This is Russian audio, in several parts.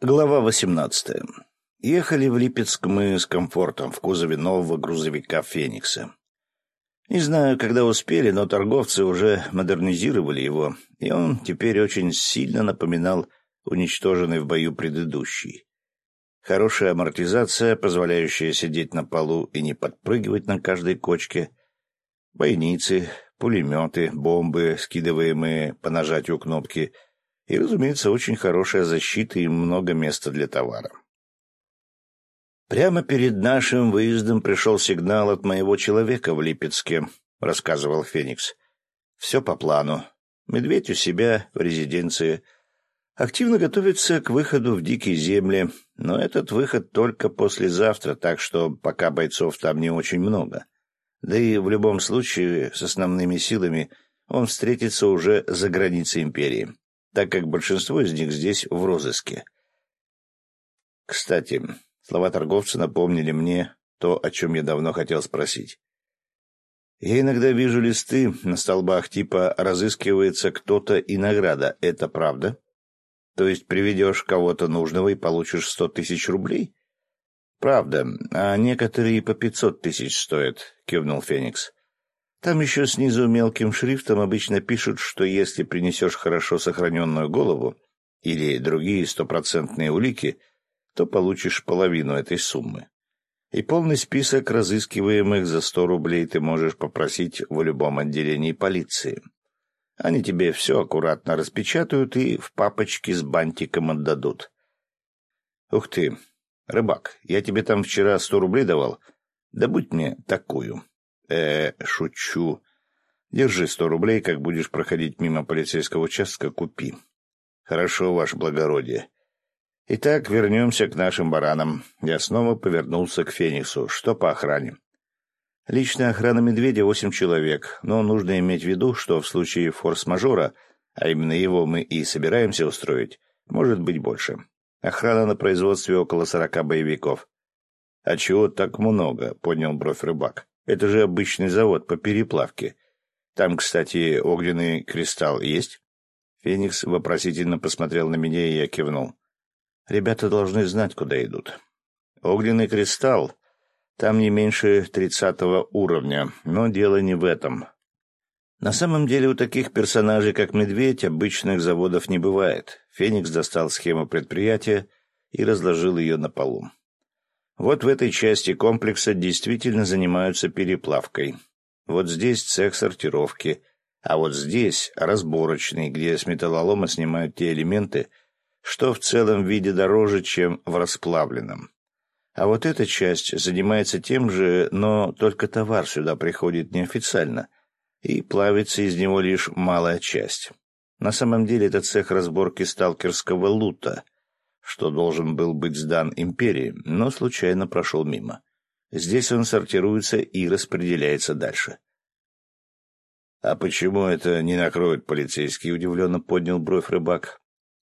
Глава 18. Ехали в Липецк мы с комфортом в кузове нового грузовика «Феникса». Не знаю, когда успели, но торговцы уже модернизировали его, и он теперь очень сильно напоминал уничтоженный в бою предыдущий. Хорошая амортизация, позволяющая сидеть на полу и не подпрыгивать на каждой кочке, бойницы, пулеметы, бомбы, скидываемые по нажатию кнопки — и, разумеется, очень хорошая защита и много места для товара. «Прямо перед нашим выездом пришел сигнал от моего человека в Липецке», — рассказывал Феникс. «Все по плану. Медведь у себя в резиденции. Активно готовится к выходу в дикие земли, но этот выход только послезавтра, так что пока бойцов там не очень много. Да и в любом случае с основными силами он встретится уже за границей империи так как большинство из них здесь в розыске. Кстати, слова торговца напомнили мне то, о чем я давно хотел спросить. Я иногда вижу листы на столбах типа «разыскивается кто-то и награда». Это правда? То есть приведешь кого-то нужного и получишь сто тысяч рублей? Правда, а некоторые по пятьсот тысяч стоят, кивнул Феникс. Там еще снизу мелким шрифтом обычно пишут, что если принесешь хорошо сохраненную голову или другие стопроцентные улики, то получишь половину этой суммы. И полный список разыскиваемых за сто рублей ты можешь попросить в любом отделении полиции. Они тебе все аккуратно распечатают и в папочке с бантиком отдадут. Ух ты, рыбак, я тебе там вчера сто рублей давал. Да будь мне такую э шучу. Держи сто рублей, как будешь проходить мимо полицейского участка, купи. Хорошо, ваше благородие. Итак, вернемся к нашим баранам. Я снова повернулся к Фениксу. Что по охране? Личная охрана медведя восемь человек, но нужно иметь в виду, что в случае форс-мажора, а именно его мы и собираемся устроить, может быть больше. Охрана на производстве около сорока боевиков. — А чего так много? — поднял бровь рыбак. Это же обычный завод по переплавке. Там, кстати, огненный кристалл есть?» Феникс вопросительно посмотрел на меня, и я кивнул. «Ребята должны знать, куда идут. Огненный кристалл там не меньше тридцатого уровня, но дело не в этом. На самом деле у таких персонажей, как Медведь, обычных заводов не бывает. Феникс достал схему предприятия и разложил ее на полу. Вот в этой части комплекса действительно занимаются переплавкой. Вот здесь цех сортировки, а вот здесь разборочный, где с металлолома снимают те элементы, что в целом виде дороже, чем в расплавленном. А вот эта часть занимается тем же, но только товар сюда приходит неофициально, и плавится из него лишь малая часть. На самом деле это цех разборки сталкерского лута — что должен был быть сдан империи, но случайно прошел мимо. Здесь он сортируется и распределяется дальше. — А почему это не накроют полицейский? — удивленно поднял бровь рыбак.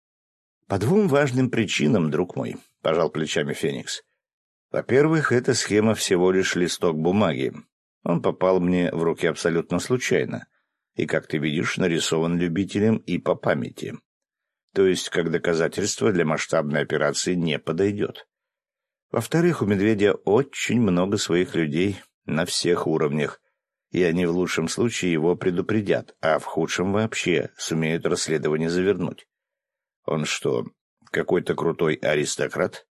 — По двум важным причинам, друг мой, — пожал плечами Феникс. — Во-первых, эта схема всего лишь листок бумаги. Он попал мне в руки абсолютно случайно и, как ты видишь, нарисован любителем и по памяти то есть как доказательство для масштабной операции не подойдет. Во-вторых, у медведя очень много своих людей на всех уровнях, и они в лучшем случае его предупредят, а в худшем вообще сумеют расследование завернуть. Он что, какой-то крутой аристократ?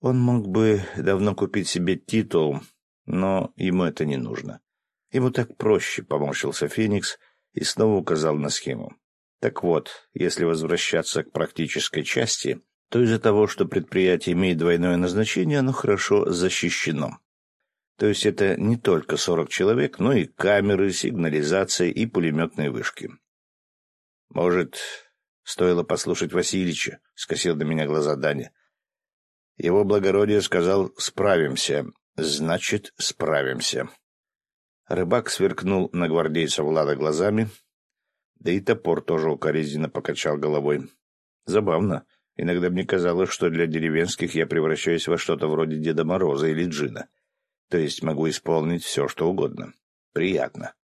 Он мог бы давно купить себе титул, но ему это не нужно. Ему так проще, — поморщился Феникс и снова указал на схему. Так вот, если возвращаться к практической части, то из-за того, что предприятие имеет двойное назначение, оно хорошо защищено. То есть это не только 40 человек, но и камеры, сигнализация и пулеметные вышки. Может, стоило послушать Васильича, — скосил до меня глаза Даня. Его благородие сказал «справимся». Значит, справимся. Рыбак сверкнул на гвардейца Влада глазами, да и топор тоже укоризненно покачал головой. Забавно. Иногда мне казалось, что для деревенских я превращаюсь во что-то вроде Деда Мороза или Джина. То есть могу исполнить все, что угодно. Приятно.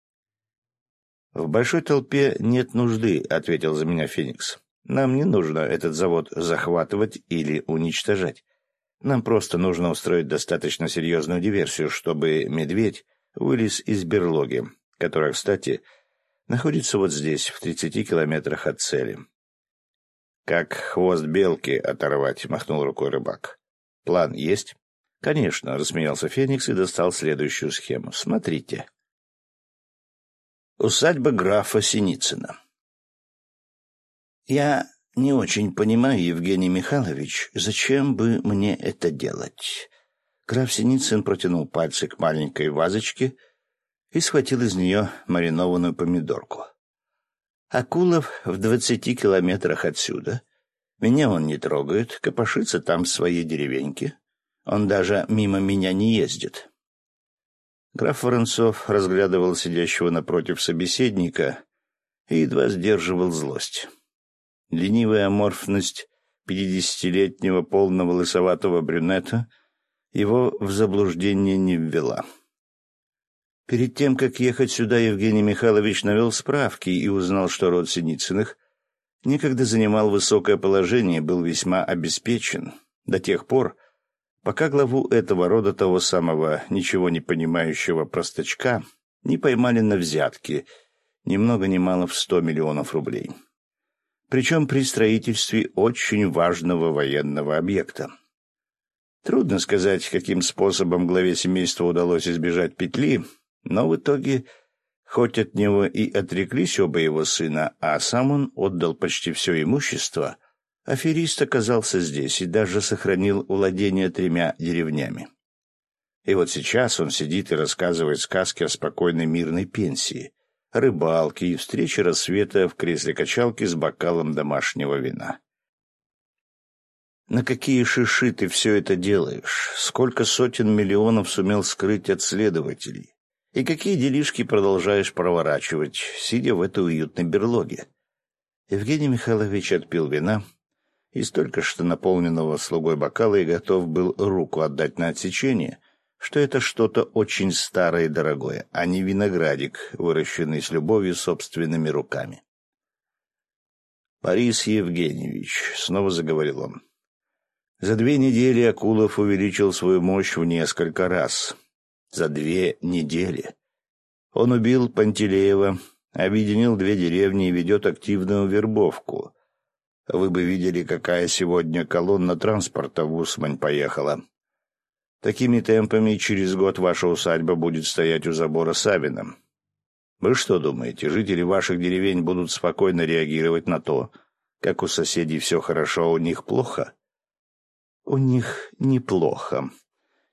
«В большой толпе нет нужды», — ответил за меня Феникс. Нам не нужно этот завод захватывать или уничтожать. Нам просто нужно устроить достаточно серьезную диверсию, чтобы медведь вылез из берлоги, которая, кстати, находится вот здесь, в тридцати километрах от цели. «Как хвост белки оторвать», — махнул рукой рыбак. «План есть?» «Конечно», — рассмеялся Феникс и достал следующую схему. «Смотрите». Усадьба графа Синицына. «Я не очень понимаю, Евгений Михайлович, зачем бы мне это делать?» Граф Синицын протянул пальцы к маленькой вазочке и схватил из нее маринованную помидорку. Акулов в двадцати километрах отсюда. Меня он не трогает, копошится там в своей деревеньке. Он даже мимо меня не ездит. Граф Воронцов разглядывал сидящего напротив собеседника и едва сдерживал злость. Ленивая аморфность пятидесятилетнего полного лысоватого брюнета его в заблуждение не ввела. Перед тем, как ехать сюда, Евгений Михайлович навел справки и узнал, что род Синицыных некогда занимал высокое положение, был весьма обеспечен до тех пор, пока главу этого рода того самого ничего не понимающего простачка не поймали на взятки, ни много ни мало в сто миллионов рублей. Причем при строительстве очень важного военного объекта. Трудно сказать, каким способом главе семейства удалось избежать петли, но в итоге, хоть от него и отреклись оба его сына, а сам он отдал почти все имущество — Аферист оказался здесь и даже сохранил владение тремя деревнями. И вот сейчас он сидит и рассказывает сказки о спокойной мирной пенсии, рыбалке и встрече рассвета в кресле качалки с бокалом домашнего вина. На какие шиши ты все это делаешь? Сколько сотен миллионов сумел скрыть от следователей? И какие делишки продолжаешь проворачивать, сидя в этой уютной берлоге? Евгений Михайлович отпил вина, из только что наполненного слугой бокала и готов был руку отдать на отсечение, что это что-то очень старое и дорогое, а не виноградик, выращенный с любовью собственными руками. «Борис Евгеньевич», — снова заговорил он, — «за две недели Акулов увеличил свою мощь в несколько раз. За две недели. Он убил Пантелеева, объединил две деревни и ведет активную вербовку» Вы бы видели, какая сегодня колонна транспорта в Усмань поехала. Такими темпами через год ваша усадьба будет стоять у забора Савина. Вы что думаете, жители ваших деревень будут спокойно реагировать на то, как у соседей все хорошо, а у них плохо? У них неплохо.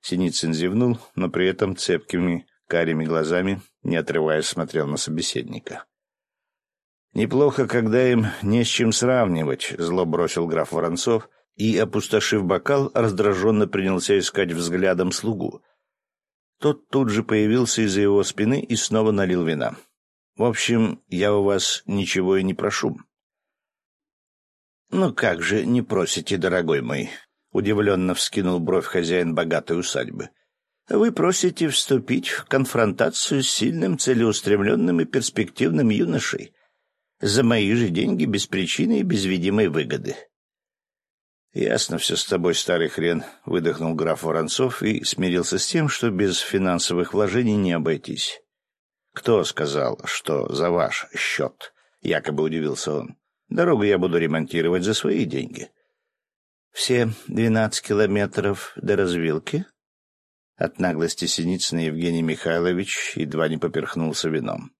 Синицын зевнул, но при этом цепкими карими глазами, не отрываясь, смотрел на собеседника. «Неплохо, когда им не с чем сравнивать», — зло бросил граф Воронцов и, опустошив бокал, раздраженно принялся искать взглядом слугу. Тот тут же появился из-за его спины и снова налил вина. «В общем, я у вас ничего и не прошу». «Ну как же не просите, дорогой мой?» — удивленно вскинул бровь хозяин богатой усадьбы. «Вы просите вступить в конфронтацию с сильным, целеустремленным и перспективным юношей» За мои же деньги без причины и без видимой выгоды. «Ясно все с тобой, старый хрен», — выдохнул граф Воронцов и смирился с тем, что без финансовых вложений не обойтись. «Кто сказал, что за ваш счет?» — якобы удивился он. «Дорогу я буду ремонтировать за свои деньги». «Все двенадцать километров до развилки?» От наглости Синицына Евгений Михайлович едва не поперхнулся вином.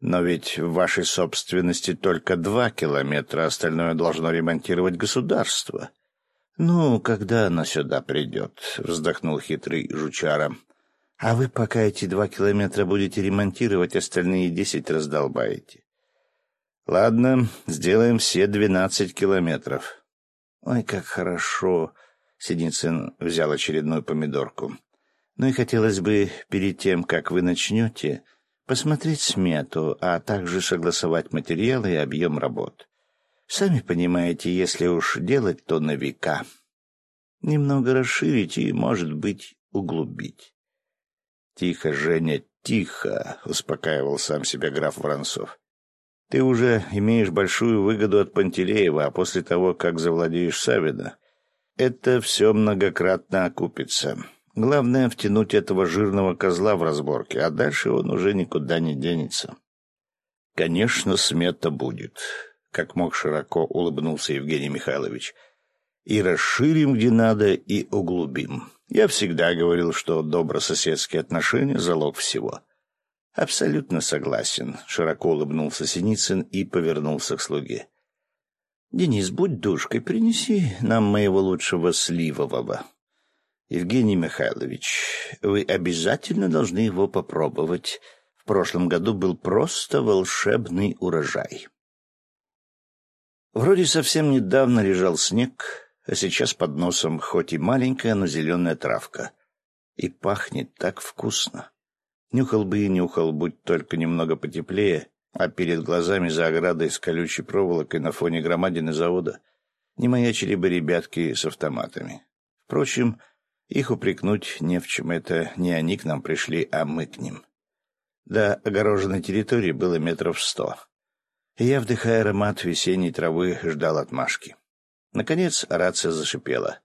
Но ведь в вашей собственности только два километра, остальное должно ремонтировать государство. Ну, когда оно сюда придет, вздохнул хитрый жучара. А вы пока эти два километра будете ремонтировать, остальные десять раздолбаете. Ладно, сделаем все двенадцать километров. Ой, как хорошо. Синицын взял очередную помидорку. Ну и хотелось бы перед тем, как вы начнете, посмотреть смету, а также согласовать материалы и объем работ. Сами понимаете, если уж делать, то на века. Немного расширить и, может быть, углубить. «Тихо, Женя, тихо!» — успокаивал сам себя граф Воронцов. Ты уже имеешь большую выгоду от Пантелеева, а после того, как завладеешь Савина, это все многократно окупится. Главное — втянуть этого жирного козла в разборки, а дальше он уже никуда не денется. Конечно, смета будет, — как мог широко улыбнулся Евгений Михайлович. И расширим, где надо, и углубим. Я всегда говорил, что добрососедские отношения — залог всего. Абсолютно согласен, — широко улыбнулся Синицын и повернулся к слуге. Денис, будь душкой, принеси нам моего лучшего сливового. Евгений Михайлович, вы обязательно должны его попробовать. В прошлом году был просто волшебный урожай. Вроде совсем недавно лежал снег, а сейчас под носом хоть и маленькая, но зеленая травка. И пахнет так вкусно. Нюхал бы и нюхал, будь только немного потеплее, а перед глазами за оградой с колючей проволокой на фоне громадины завода не маячили бы ребятки с автоматами. Впрочем, их упрекнуть не в чем, это не они к нам пришли, а мы к ним. До огороженной территории было метров сто. Я, вдыхая аромат весенней травы, ждал отмашки. Наконец рация зашипела.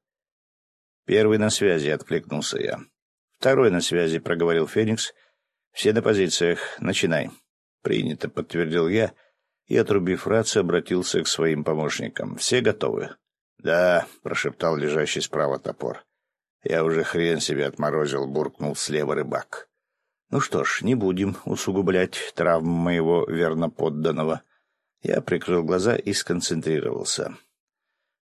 «Первый на связи», — откликнулся я. «Второй на связи», — проговорил Феникс. «Все на позициях. Начинай». «Принято», — подтвердил я, и, отрубив рацию, обратился к своим помощникам. «Все готовы?» «Да», — прошептал лежащий справа топор. «Я уже хрен себе отморозил», — буркнул слева рыбак. «Ну что ж, не будем усугублять травм моего верноподданного». Я прикрыл глаза и сконцентрировался.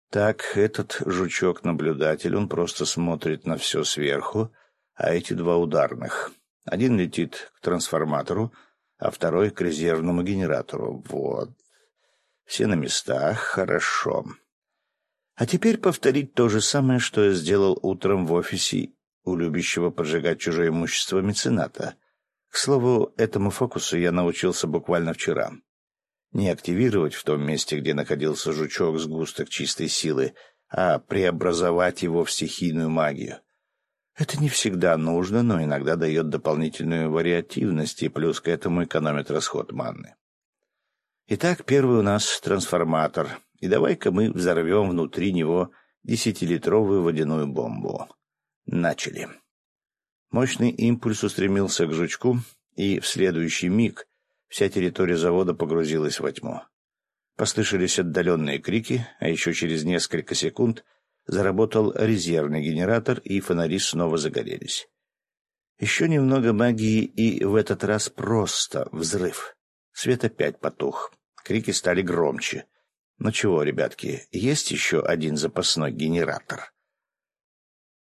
Так, этот жучок-наблюдатель, он просто смотрит на все сверху, а эти два ударных. Один летит к трансформатору, а второй к резервному генератору. Вот. Все на местах, хорошо. А теперь повторить то же самое, что я сделал утром в офисе у любящего поджигать чужое имущество мецената. К слову, этому фокусу я научился буквально вчера. Не активировать в том месте, где находился жучок сгусток чистой силы, а преобразовать его в стихийную магию. Это не всегда нужно, но иногда дает дополнительную вариативность и плюс к этому экономит расход манны. Итак, первый у нас трансформатор, и давай-ка мы взорвем внутри него десятилитровую водяную бомбу. Начали. Мощный импульс устремился к жучку, и в следующий миг вся территория завода погрузилась во тьму. Послышались отдаленные крики, а еще через несколько секунд Заработал резервный генератор, и фонари снова загорелись. Еще немного магии, и в этот раз просто взрыв. Свет опять потух. Крики стали громче. Ну чего, ребятки, есть еще один запасной генератор?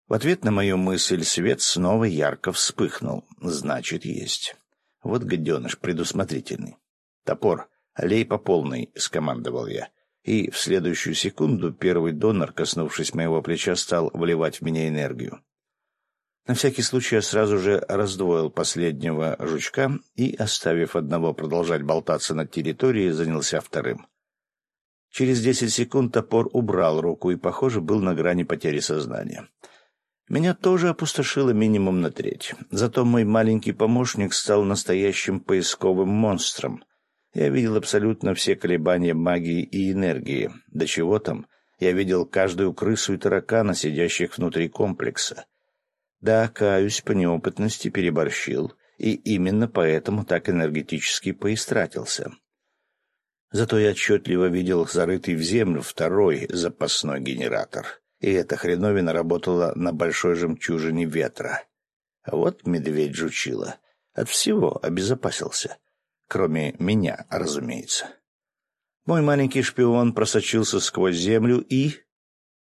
В ответ на мою мысль свет снова ярко вспыхнул. Значит, есть. Вот гаденыш предусмотрительный. Топор, лей по полной, — скомандовал я и в следующую секунду первый донор, коснувшись моего плеча, стал вливать в меня энергию. На всякий случай я сразу же раздвоил последнего жучка и, оставив одного продолжать болтаться над территорией, занялся вторым. Через десять секунд топор убрал руку и, похоже, был на грани потери сознания. Меня тоже опустошило минимум на треть. Зато мой маленький помощник стал настоящим поисковым монстром — я видел абсолютно все колебания магии и энергии. До чего там? Я видел каждую крысу и таракана, сидящих внутри комплекса. Да, каюсь, по неопытности переборщил, и именно поэтому так энергетически поистратился. Зато я отчетливо видел зарытый в землю второй запасной генератор, и эта хреновина работала на большой жемчужине ветра. А вот медведь жучила. От всего обезопасился. Кроме меня, разумеется. Мой маленький шпион просочился сквозь землю и...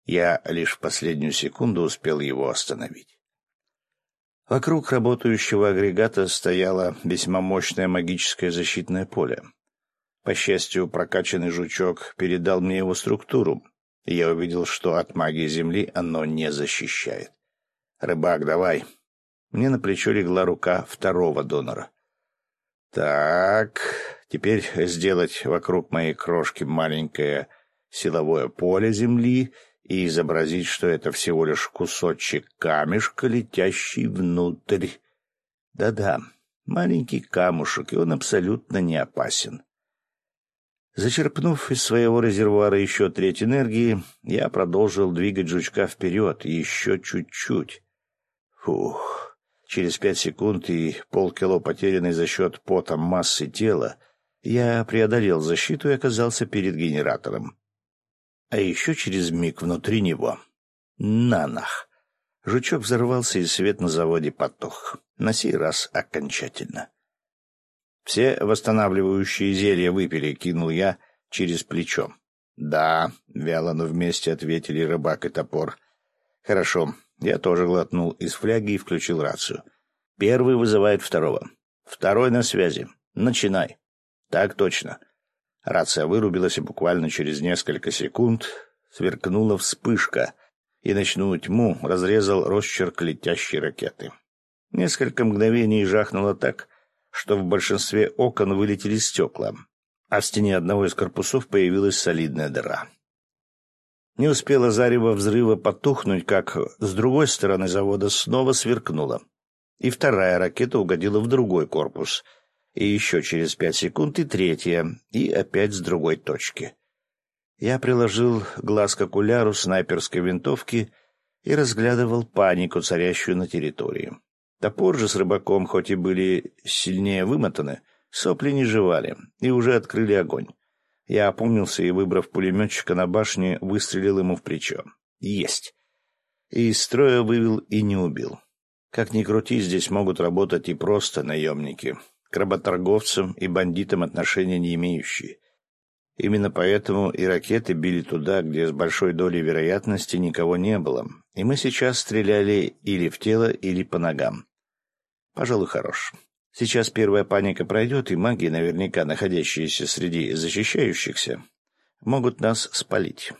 Я лишь в последнюю секунду успел его остановить. Вокруг работающего агрегата стояло весьма мощное магическое защитное поле. По счастью, прокачанный жучок передал мне его структуру, и я увидел, что от магии Земли оно не защищает. «Рыбак, давай!» Мне на плечо легла рука второго донора. Так, теперь сделать вокруг моей крошки маленькое силовое поле земли и изобразить, что это всего лишь кусочек камешка, летящий внутрь. Да-да, маленький камушек, и он абсолютно не опасен. Зачерпнув из своего резервуара еще треть энергии, я продолжил двигать жучка вперед еще чуть-чуть. Фух. Через пять секунд и полкило потерянной за счет пота массы тела я преодолел защиту и оказался перед генератором. А еще через миг внутри него. Нанах! Жучок взорвался, и свет на заводе потух. На сей раз окончательно. Все восстанавливающие зелья выпили, кинул я через плечо. Да, вяло, но вместе ответили рыбак и топор. Хорошо, я тоже глотнул из фляги и включил рацию. Первый вызывает второго. Второй на связи. Начинай. Так точно. Рация вырубилась, и буквально через несколько секунд сверкнула вспышка, и ночную тьму разрезал росчерк летящей ракеты. Несколько мгновений жахнуло так, что в большинстве окон вылетели стекла, а в стене одного из корпусов появилась солидная дыра. Не успело зарево взрыва потухнуть, как с другой стороны завода снова сверкнуло, и вторая ракета угодила в другой корпус, и еще через пять секунд и третья, и опять с другой точки. Я приложил глаз к окуляру снайперской винтовки и разглядывал панику, царящую на территории. Топор же с рыбаком, хоть и были сильнее вымотаны, сопли не жевали и уже открыли огонь. Я опомнился и, выбрав пулеметчика на башне, выстрелил ему в плечо. Есть. И из строя вывел и не убил. Как ни крути, здесь могут работать и просто наемники, к работорговцам и бандитам отношения не имеющие. Именно поэтому и ракеты били туда, где с большой долей вероятности никого не было, и мы сейчас стреляли или в тело, или по ногам. Пожалуй, хорош. Сейчас первая паника пройдет, и маги, наверняка находящиеся среди защищающихся, могут нас спалить.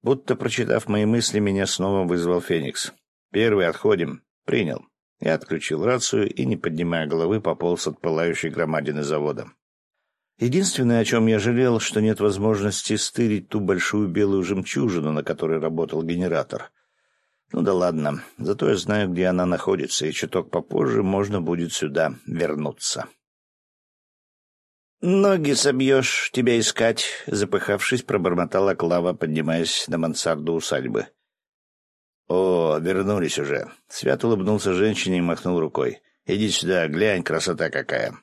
Будто прочитав мои мысли, меня снова вызвал Феникс. «Первый, отходим». «Принял». Я отключил рацию и, не поднимая головы, пополз от пылающей громадины завода. Единственное, о чем я жалел, что нет возможности стырить ту большую белую жемчужину, на которой работал генератор. Ну да ладно, зато я знаю, где она находится, и чуток попозже можно будет сюда вернуться. «Ноги собьешь, тебя искать», — запыхавшись, пробормотала Клава, поднимаясь на мансарду усадьбы. «О, вернулись уже!» Свят улыбнулся женщине и махнул рукой. «Иди сюда, глянь, красота какая!»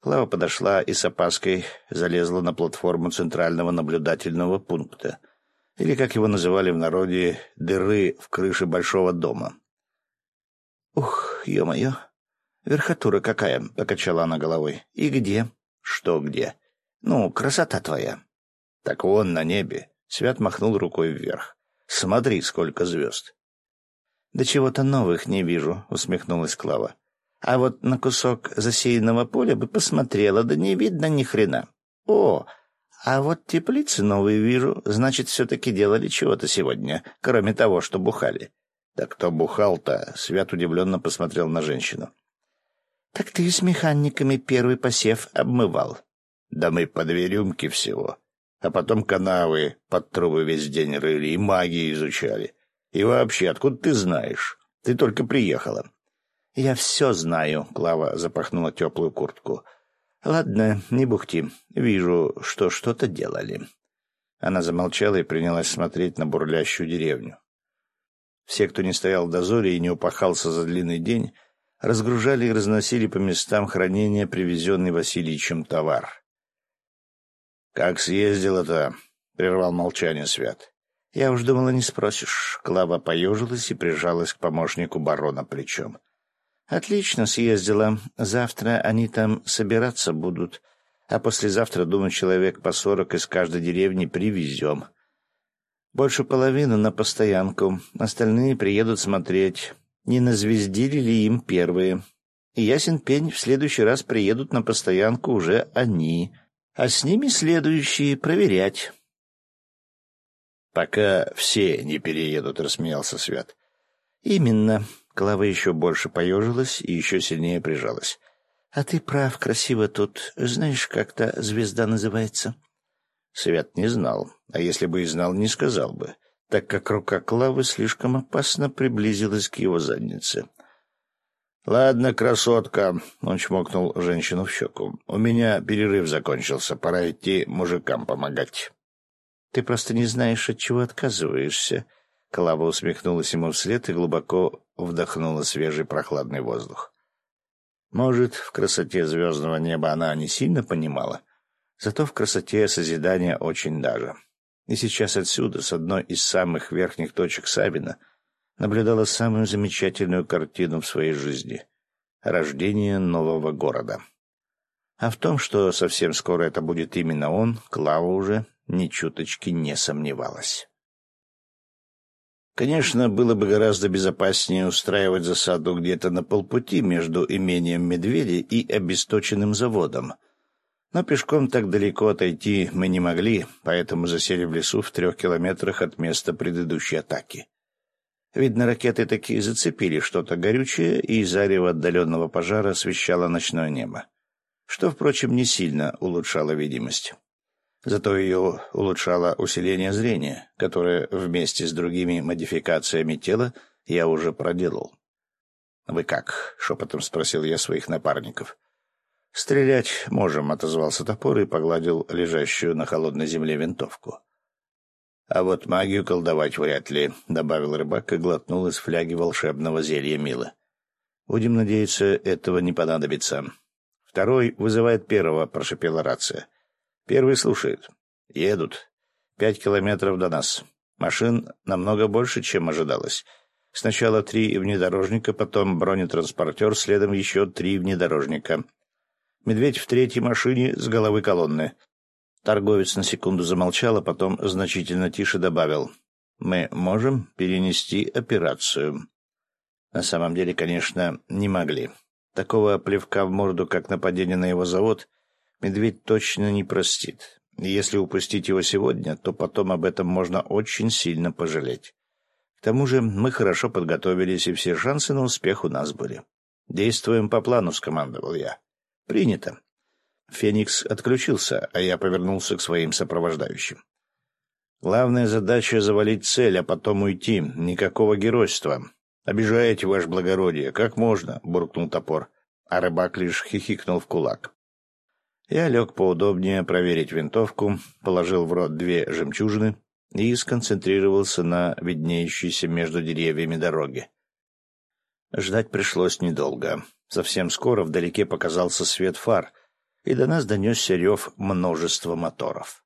Клава подошла и с опаской залезла на платформу центрального наблюдательного пункта — или, как его называли в народе, дыры в крыше большого дома. «Ух, ё-моё! Верхотура какая!» — покачала она головой. «И где?» «Что где?» «Ну, красота твоя!» «Так вон на небе!» — Свят махнул рукой вверх. «Смотри, сколько звезд!» «Да чего-то новых не вижу», — усмехнулась Клава. «А вот на кусок засеянного поля бы посмотрела, да не видно ни хрена. О, а вот теплицы новые вижу, значит, все-таки делали чего-то сегодня, кроме того, что бухали. Да кто бухал-то? Свят удивленно посмотрел на женщину. Так ты с механиками первый посев обмывал. Да мы по две всего. А потом канавы под трубы весь день рыли и магии изучали. И вообще, откуда ты знаешь? Ты только приехала. Я все знаю, Клава запахнула теплую куртку. «Ладно, не бухти. Вижу, что что-то делали». Она замолчала и принялась смотреть на бурлящую деревню. Все, кто не стоял в дозоре и не упахался за длинный день, разгружали и разносили по местам хранения привезенный Васильичем товар. «Как съездила-то?» — прервал молчание Свят. «Я уж думала, не спросишь». Клава поежилась и прижалась к помощнику барона плечом. Отлично съездила. Завтра они там собираться будут, а послезавтра, думаю, человек по сорок из каждой деревни привезем. Больше половины на постоянку, остальные приедут смотреть, не назвездили ли им первые. И ясен пень, в следующий раз приедут на постоянку уже они, а с ними следующие проверять. «Пока все не переедут», — рассмеялся Свят. «Именно. Клава еще больше поежилась и еще сильнее прижалась. «А ты прав, красиво тут. Знаешь, как та звезда называется?» Свят не знал, а если бы и знал, не сказал бы, так как рука Клавы слишком опасно приблизилась к его заднице. «Ладно, красотка», — он чмокнул женщину в щеку. «У меня перерыв закончился, пора идти мужикам помогать». «Ты просто не знаешь, от чего отказываешься». Клава усмехнулась ему вслед и глубоко вдохнула свежий прохладный воздух. Может, в красоте звездного неба она не сильно понимала, зато в красоте созидания очень даже. И сейчас отсюда, с одной из самых верхних точек Савина, наблюдала самую замечательную картину в своей жизни — рождение нового города. А в том, что совсем скоро это будет именно он, Клава уже ни чуточки не сомневалась. Конечно, было бы гораздо безопаснее устраивать засаду где-то на полпути между имением Медведя и обесточенным заводом. Но пешком так далеко отойти мы не могли, поэтому засели в лесу в трех километрах от места предыдущей атаки. Видно, ракеты такие зацепили что-то горючее, и зарево отдаленного пожара освещало ночное небо, что, впрочем, не сильно улучшало видимость. Зато ее улучшало усиление зрения, которое вместе с другими модификациями тела я уже проделал. «Вы как?» — шепотом спросил я своих напарников. «Стрелять можем», — отозвался топор и погладил лежащую на холодной земле винтовку. «А вот магию колдовать вряд ли», — добавил рыбак и глотнул из фляги волшебного зелья Милы. «Будем надеяться, этого не понадобится». «Второй вызывает первого», — прошипела рация. «Первый слушает. Едут. Пять километров до нас. Машин намного больше, чем ожидалось. Сначала три внедорожника, потом бронетранспортер, следом еще три внедорожника. Медведь в третьей машине с головы колонны. Торговец на секунду замолчал, а потом значительно тише добавил. «Мы можем перенести операцию». На самом деле, конечно, не могли. Такого плевка в морду, как нападение на его завод, медведь точно не простит. Если упустить его сегодня, то потом об этом можно очень сильно пожалеть. К тому же мы хорошо подготовились, и все шансы на успех у нас были. «Действуем по плану», — скомандовал я. «Принято». Феникс отключился, а я повернулся к своим сопровождающим. Главная задача — завалить цель, а потом уйти. Никакого геройства. «Обижаете, ваше благородие, как можно?» — буркнул топор, а рыбак лишь хихикнул в кулак. Я лег поудобнее проверить винтовку, положил в рот две жемчужины и сконцентрировался на виднеющейся между деревьями дороге. Ждать пришлось недолго. Совсем скоро вдалеке показался свет фар — и до нас донесся рев множества моторов.